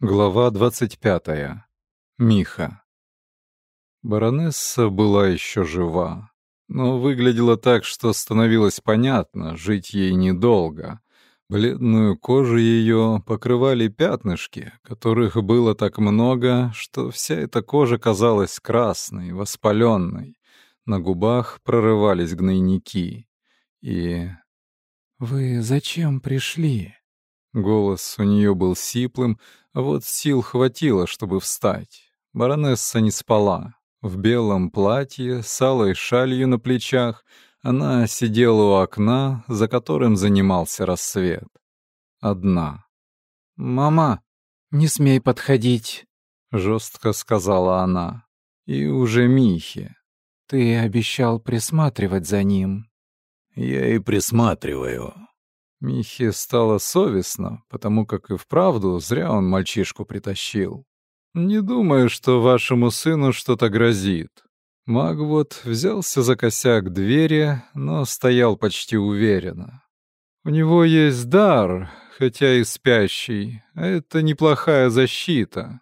Глава 25. Миха. Баронесса была еще жива, но выглядела так, что становилось понятно, жить ей недолго. Бледную кожу ее покрывали пятнышки, которых было так много, что вся эта кожа казалась красной, воспаленной. На губах прорывались гнойники. И... «Вы зачем пришли?» Голос у нее был сиплым, а вот сил хватило, чтобы встать. Баронесса не спала. В белом платье, с алой шалью на плечах, она сидела у окна, за которым занимался рассвет. Одна. «Мама, не смей подходить», — жестко сказала она. И уже Михе. «Ты обещал присматривать за ним». «Я и присматриваю», Михе стало совестно, потому как и вправду зря он мальчишку притащил. «Не думаю, что вашему сыну что-то грозит». Маг вот взялся за косяк двери, но стоял почти уверенно. «У него есть дар, хотя и спящий, а это неплохая защита».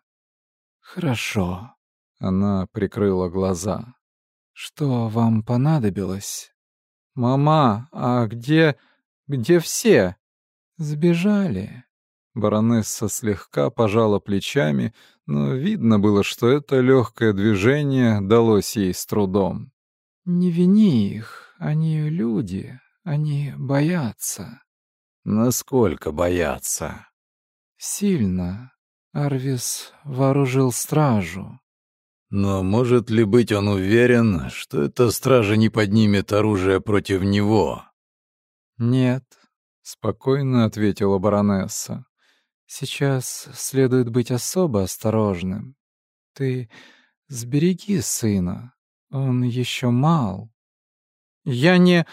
«Хорошо», — она прикрыла глаза. «Что вам понадобилось?» «Мама, а где...» Где все?» «Сбежали». Баронесса слегка пожала плечами, но видно было, что это легкое движение далось ей с трудом. «Не вини их, они люди, они боятся». «Насколько боятся?» «Сильно. Арвис вооружил стражу». «Но может ли быть он уверен, что эта стража не поднимет оружие против него?» «Нет», — спокойно ответила баронесса. «Сейчас следует быть особо осторожным. Ты сбереги сына, он еще мал». «Я не...»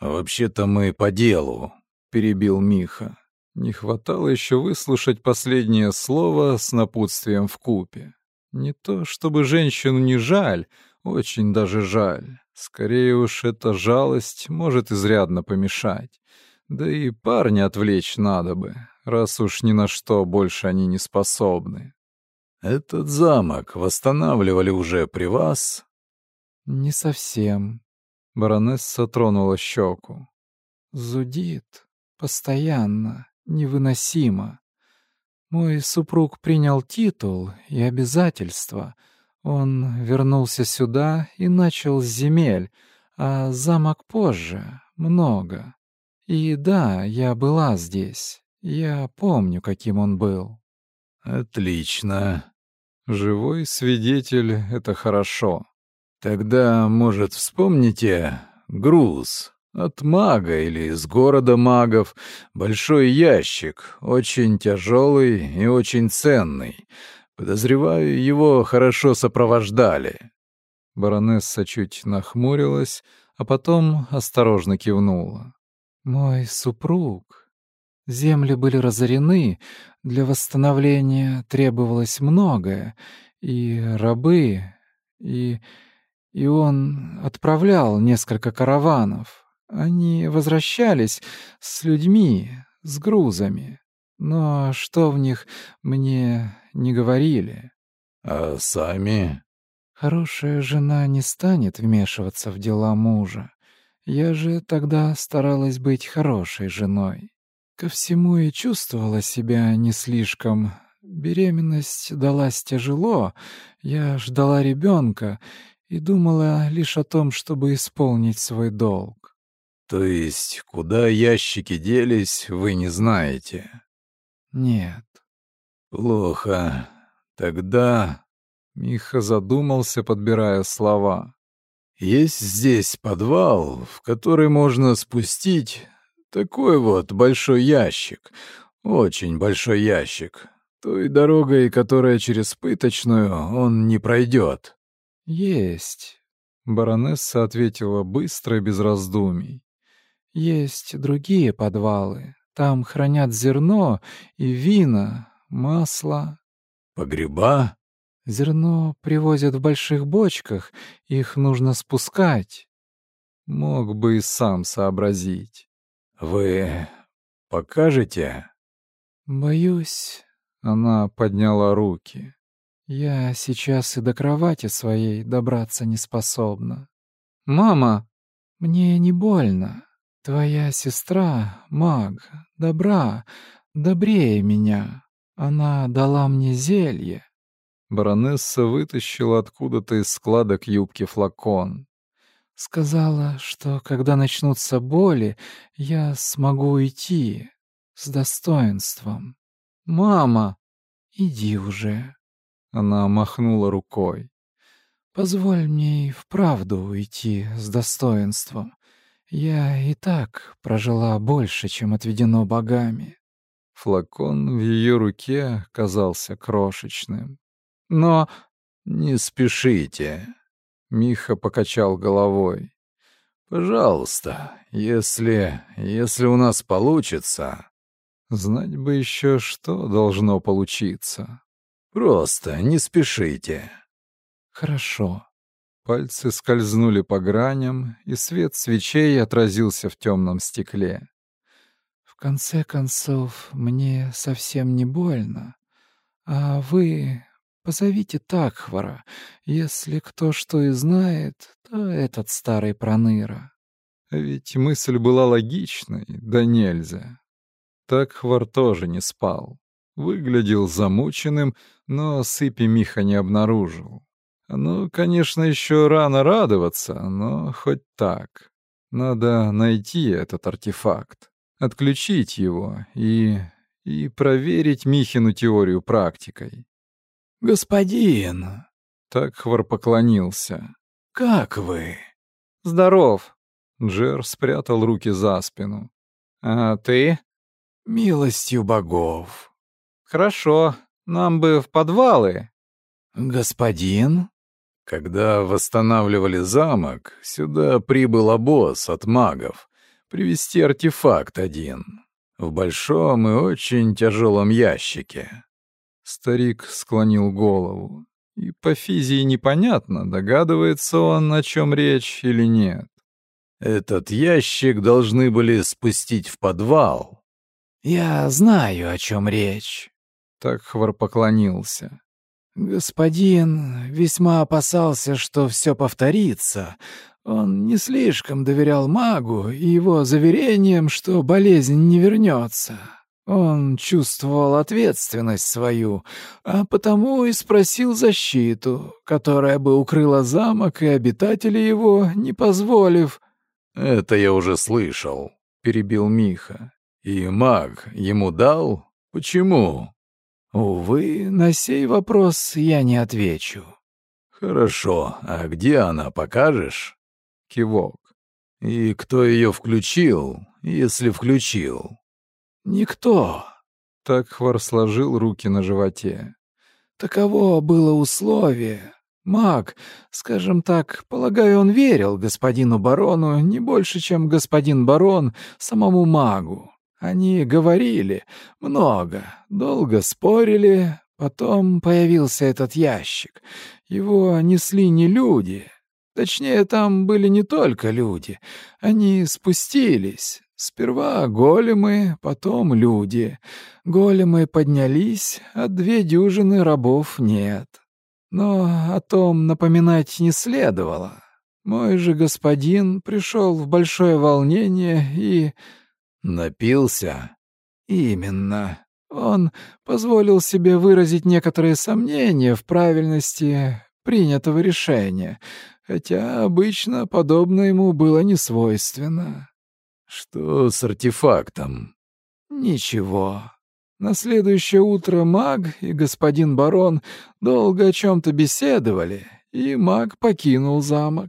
«Вообще-то мы по делу», — перебил Миха. Не хватало еще выслушать последнее слово с напутствием в купе. Не то чтобы женщину не жаль, очень даже жаль. Скорее уж эта жалость может изрядно помешать. Да и парня отвлечь надо бы, раз уж ни на что больше они не способны. «Этот замок восстанавливали уже при вас?» «Не совсем». Баронесса тронула щеку. «Зудит. Постоянно. Невыносимо. Мой супруг принял титул и обязательства — он вернулся сюда и начал с земель, а замок позже, много. И да, я была здесь. Я помню, каким он был. Отлично. Живой свидетель — это хорошо. Тогда, может, вспомните груз от мага или из города магов, большой ящик, очень тяжелый и очень ценный. Подозреваю, его хорошо сопровождали. Баронесса чуть нахмурилась, а потом осторожно кивнула. «Мой супруг. Земли были разорены, для восстановления требовалось многое, и рабы, и... и он отправлял несколько караванов. Они возвращались с людьми, с грузами. Но что в них мне не говорили. А сами? Хорошая жена не станет вмешиваться в дела мужа. Я же тогда старалась быть хорошей женой. Ко всему и чувствовала себя не слишком. Беременность далась тяжело. Я ждала ребенка и думала лишь о том, чтобы исполнить свой долг. То есть, куда ящики делись, вы не знаете? Нет. Плохо. Тогда... Миха задумался, подбирая слова. Есть здесь подвал, в который можно спустить такой вот большой ящик. Очень большой ящик. Той дорогой, которая через пыточную, он не пройдет. Есть. Баронесса ответила быстро и без раздумий. Есть другие подвалы. Там хранят зерно и вина, масло. Погреба? Зерно привозят в больших бочках, их нужно спускать. Мог бы и сам сообразить. Вы покажете? Боюсь, Она подняла руки. «Я сейчас и до кровати своей добраться не способна. Мама, мне не больно. Твоя сестра, маг, добра, добрее меня. Она дала мне зелье». Баронесса вытащила откуда-то из складок юбки флакон. Сказала, что когда начнутся боли, я смогу уйти с достоинством. «Мама, иди уже!» Она махнула рукой. «Позволь мне и вправду уйти с достоинством. Я и так прожила больше, чем отведено богами». Флакон в ее руке казался крошечным. «Но не спешите!» Миха покачал головой. «Пожалуйста, если... если у нас получится...» Знать бы еще, что должно получиться. Просто не спешите. Хорошо. Пальцы скользнули по граням, и свет свечей отразился в темном стекле. В конце концов, мне совсем не больно. А вы позовите Такхвара. Если кто что и знает, то этот старый проныра. Ведь мысль была логичной, да нельзя. Так Хвар тоже не спал. Выглядел замученным, но сыпи Миха не обнаружил. Ну, конечно, еще рано радоваться, но хоть так. Надо найти этот артефакт, отключить его и... и проверить Михину теорию практикой. «Господин!» — так Хвар поклонился. «Как вы?» «Здоров!» — Джер спрятал руки за спину. «А ты?» Милостью богов. Хорошо, нам бы в подвалы. Господин? Когда восстанавливали замок, сюда прибыл обоз от магов привезти артефакт один в большом и очень тяжелом ящике. Старик склонил голову. И по физии непонятно, догадывается он, о чем речь или нет. Этот ящик должны были спустить в подвал, «Я знаю, о чем речь». Так Хвар поклонился. «Господин весьма опасался, что все повторится. Он не слишком доверял магу и его заверениям, что болезнь не вернется. Он чувствовал ответственность свою, а потому и спросил защиту, которая бы укрыла замок и обитателей его, не позволив...» «Это я уже слышал», — перебил Миха. И маг ему дал? Почему? Увы, на сей вопрос я не отвечу. Хорошо, а где она, покажешь? Кивок. И кто ее включил, если включил? Никто. Так Хвар сложил руки на животе. Таково было условие. Маг, скажем так, полагаю, он верил господину барону не больше, чем господин барон самому магу. Они говорили много, долго спорили, потом появился этот ящик. Его несли не люди. Точнее, там были не только люди. Они спустились. Сперва големы, потом люди. Големы поднялись, а две дюжины рабов нет. Но о том напоминать не следовало. Мой же господин пришел в большое волнение и Напился? Именно. Он позволил себе выразить некоторые сомнения в правильности принятого решения, хотя обычно подобное ему было не свойственно. Что с артефактом? Ничего. На следующее утро маг и господин барон долго о чем-то беседовали, и маг покинул замок.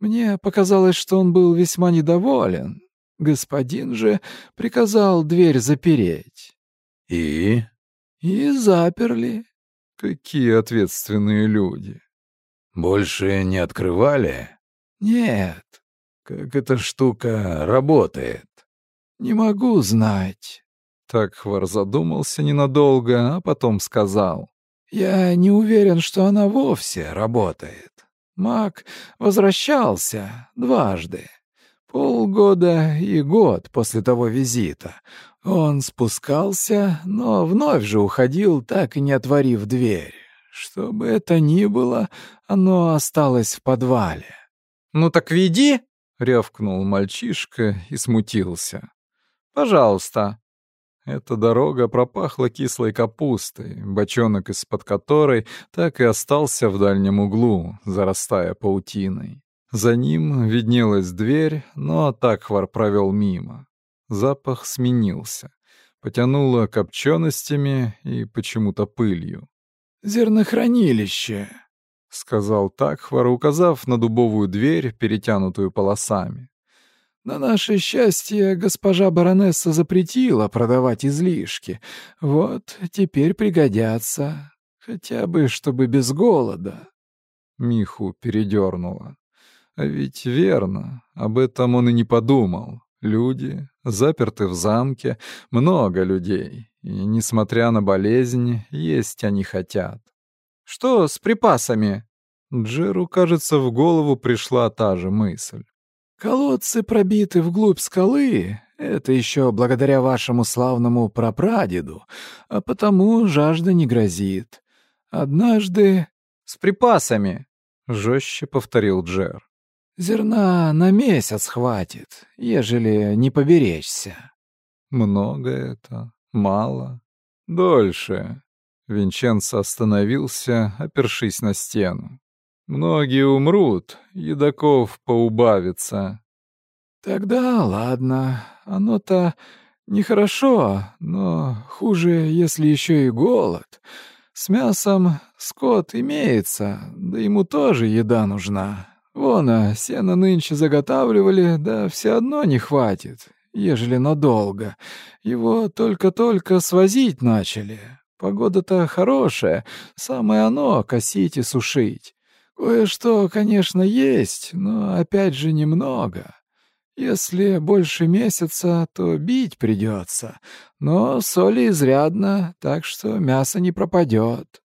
Мне показалось, что он был весьма недоволен, Господин же приказал дверь запереть. И? И заперли. Какие ответственные люди. Больше не открывали? Нет. Как эта штука работает? Не могу знать. Так Хвар задумался ненадолго, а потом сказал. Я не уверен, что она вовсе работает. Маг возвращался дважды. Полгода и год после того визита. Он спускался, но вновь же уходил, так и не отворив дверь. Что бы это ни было, оно осталось в подвале. «Ну так веди!» — рявкнул мальчишка и смутился. «Пожалуйста». Эта дорога пропахла кислой капустой, бочонок из-под которой так и остался в дальнем углу, зарастая паутиной. За ним виднелась дверь, но Такхвар провел мимо. Запах сменился. Потянуло копченостями и почему-то пылью. «Зернохранилище», — сказал Такхвар, указав на дубовую дверь, перетянутую полосами. «На наше счастье, госпожа баронесса запретила продавать излишки. Вот теперь пригодятся. Хотя бы, чтобы без голода». Миху передернуло. А ведь верно, об этом он и не подумал. Люди, заперты в замке, много людей, и, несмотря на болезнь, есть они хотят. «Что с припасами?» Джеру, кажется, в голову пришла та же мысль. «Колодцы пробиты вглубь скалы. Это еще благодаря вашему славному прапрадеду, а потому жажда не грозит. Однажды...» «С припасами», — жестче повторил Джер. Зерна на месяц хватит, ежели не поберечься. Много это, мало, дольше. Винченцо остановился, опершись на стену. Многие умрут, едоков поубавится. Тогда ладно, оно-то нехорошо, но хуже, если еще и голод. С мясом скот имеется, да ему тоже еда нужна. Вон, а сено нынче заготавливали, да все одно не хватит, ежели надолго. Его только-только свозить начали. Погода-то хорошая, самое оно — косить и сушить. Кое-что, конечно, есть, но опять же немного. Если больше месяца, то бить придется, но соли изрядно, так что мясо не пропадет.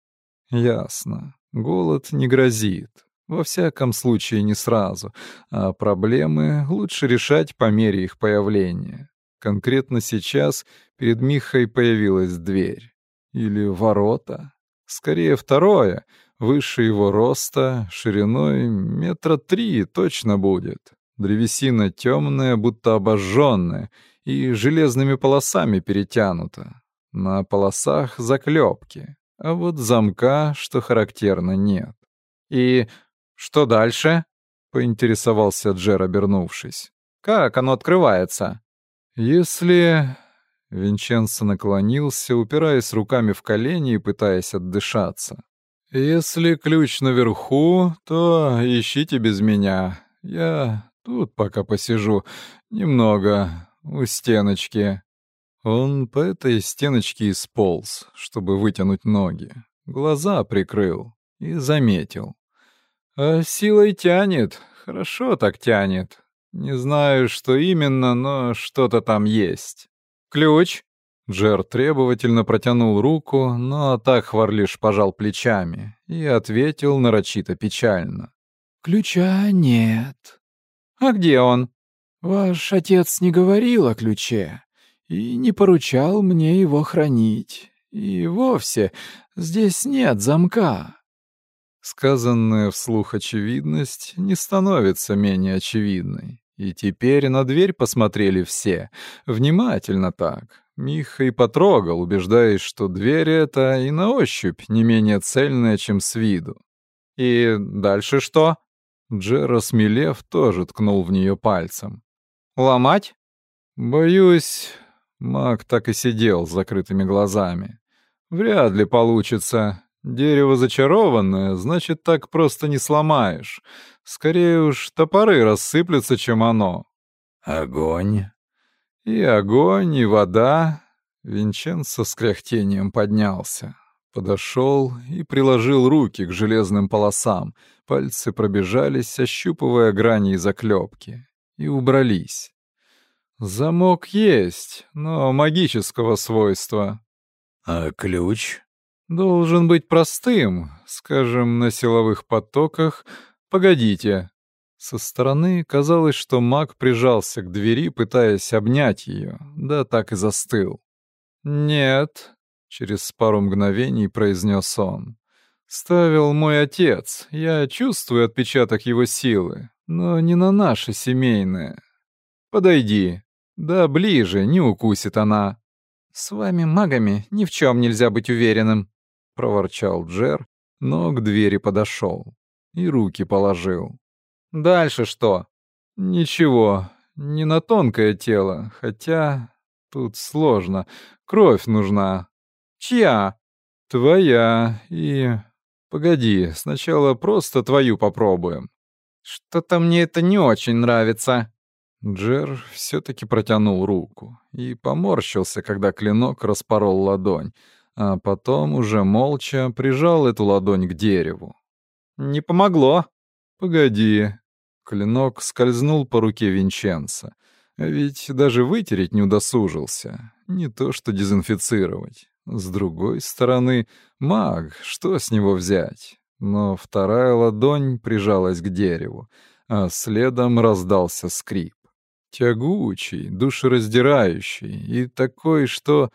Ясно. Голод не грозит. Во всяком случае, не сразу, а проблемы лучше решать по мере их появления. Конкретно сейчас перед Михой появилась дверь. Или ворота. Скорее, второе. Выше его роста, шириной метра три точно будет. Древесина темная, будто обожженная, и железными полосами перетянута. На полосах заклепки, а вот замка, что характерно, нет. И «Что дальше?» — поинтересовался Джер, обернувшись. «Как оно открывается?» «Если...» Винченцо наклонился, упираясь руками в колени и пытаясь отдышаться. «Если ключ наверху, то ищите без меня. Я тут пока посижу. Немного. У стеночки». Он по этой стеночке и сполз, чтобы вытянуть ноги. Глаза прикрыл и заметил. А силой тянет, хорошо так тянет. Не знаю, что именно, но что-то там есть. Ключ? Джер требовательно протянул руку, но Такхвар лишь пожал плечами и ответил нарочито печально. «Ключа нет». «А где он?» «Ваш отец не говорил о ключе и не поручал мне его хранить. И вовсе здесь нет замка». Сказанная вслух очевидность не становится менее очевидной. И теперь на дверь посмотрели все. Внимательно так. Миха и потрогал, убеждаясь, что дверь эта и на ощупь не менее цельная, чем с виду. «И дальше что?» Джер, осмелев, тоже ткнул в нее пальцем. «Ломать?» «Боюсь...» Маг так и сидел с закрытыми глазами. «Вряд ли получится. Дерево зачарованное, значит, так просто не сломаешь. Скорее уж топоры рассыплются, чем оно. Огонь. И огонь, и вода. Винченцо с кряхтением поднялся. Подошел и приложил руки к железным полосам. Пальцы пробежались, ощупывая грани и заклепки. И убрались. Замок есть, но магического свойства. А ключ? Должен быть простым, скажем, на силовых потоках. Погодите. Со стороны казалось, что маг прижался к двери, пытаясь обнять ее, да так и застыл. «Нет», — через пару мгновений произнес он. «Ставил мой отец. Я чувствую отпечаток его силы, но не на наше семейное. Подойди. Да ближе, не укусит она». «С вами, магами, ни в чем нельзя быть уверенным», — проворчал Джер, но к двери подошел и руки положил. «Дальше что?» «Ничего, не на тонкое тело, хотя тут сложно. Кровь нужна». «Чья?» «Твоя и...» «Погоди, сначала просто твою попробуем». «Что-то мне это не очень нравится». Джер все-таки протянул руку и поморщился, когда клинок распорол ладонь, а потом уже молча прижал эту ладонь к дереву. «Не помогло». «Погоди». Клинок скользнул по руке Винченца. Ведь даже вытереть не удосужился. Не то что дезинфицировать. С другой стороны, маг, что с него взять? Но вторая ладонь прижалась к дереву, а следом раздался скрип. Тягучий, душераздирающий и такой, что...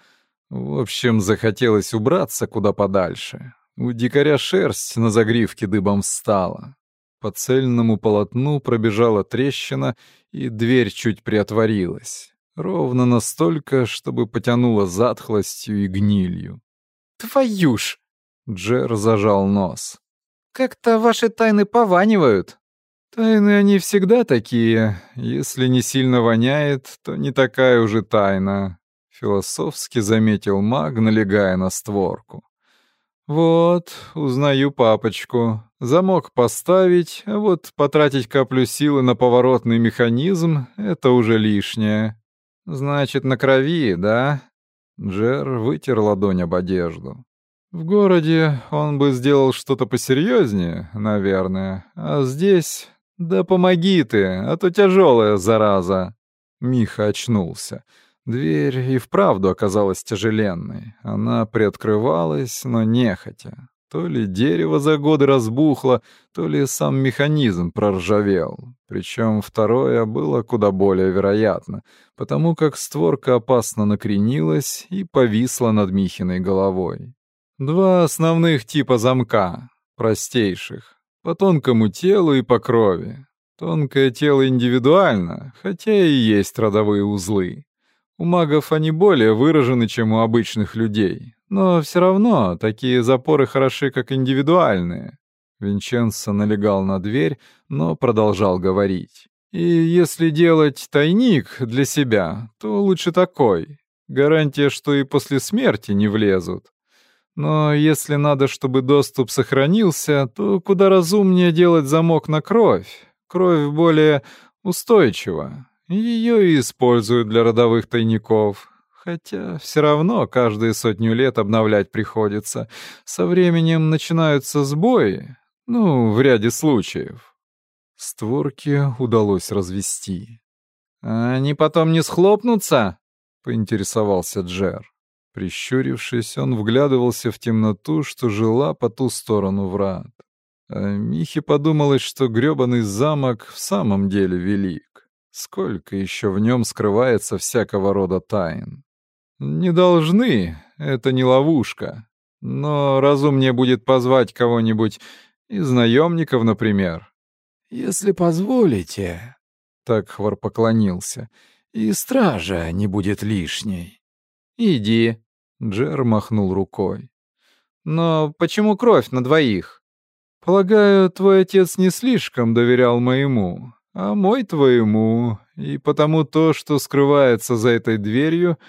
В общем, захотелось убраться куда подальше. У дикаря шерсть на загривке дыбом встала. По цельному полотну пробежала трещина, и дверь чуть приотворилась. Ровно настолько, чтобы потянуло затхлостью и гнилью. «Твою ж!» — Джер зажал нос. «Как-то ваши тайны пованивают». «Тайны они всегда такие. Если не сильно воняет, то не такая уже тайна», — философски заметил маг, налегая на створку. «Вот, узнаю папочку. Замок поставить, а вот потратить каплю силы на поворотный механизм — это уже лишнее. Значит, на крови, да?» Джер вытер ладонь об одежду. «В городе он бы сделал что-то посерьезнее, наверное, а здесь... Да помоги ты, а то тяжелая зараза!» Миха очнулся. Дверь и вправду оказалась тяжеленной. Она приоткрывалась, но нехотя. То ли дерево за годы разбухло, то ли сам механизм проржавел. Причем второе было куда более вероятно, потому как створка опасно накренилась и повисла над Михиной головой. Два основных типа замка, простейших, по тонкому телу и по крови. Тонкое тело индивидуально, хотя и есть родовые узлы. У магов они более выражены, чем у обычных людей. Но все равно такие запоры хороши, как индивидуальные. Винченцо налегал на дверь, но продолжал говорить. И если делать тайник для себя, то лучше такой. Гарантия, что и после смерти не влезут. Но если надо, чтобы доступ сохранился, то куда разумнее делать замок на кровь. Кровь более устойчива. Ее и используют для родовых тайников. Хотя все равно каждые сотню лет обновлять приходится. Со временем начинаются сбои. Ну, в ряде случаев. Створки удалось развести. «Они потом не схлопнутся?» — поинтересовался Джер. Прищурившись, он вглядывался в темноту, что жила по ту сторону врат. А Михе подумалось, что грёбаный замок в самом деле велик. Сколько еще в нем скрывается всякого рода тайн. Не должны, это не ловушка. Но разумнее будет позвать кого-нибудь из наемников, например. Если позволите, так хвор поклонился, и стража не будет лишней. Иди, Джер махнул рукой. Но почему кровь на двоих? Полагаю, твой отец не слишком доверял моему а мой твоему, и потому то, что скрывается за этой дверью,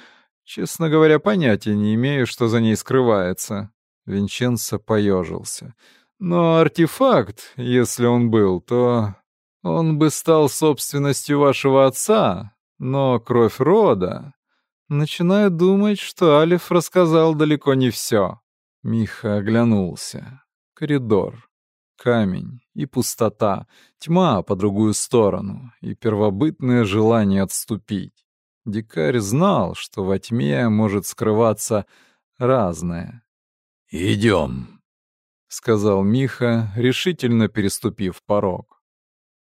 честно говоря, понятия не имею, что за ней скрывается. Винченцо поежился. Но артефакт, если он был, то он бы стал собственностью вашего отца, но кровь рода... Начинаю думать, что Алиф рассказал далеко не все. Миха оглянулся. Коридор камень и пустота, тьма по другую сторону и первобытное желание отступить. Дикарь знал, что во тьме может скрываться разное. «Идем», — сказал Миха, решительно переступив порог.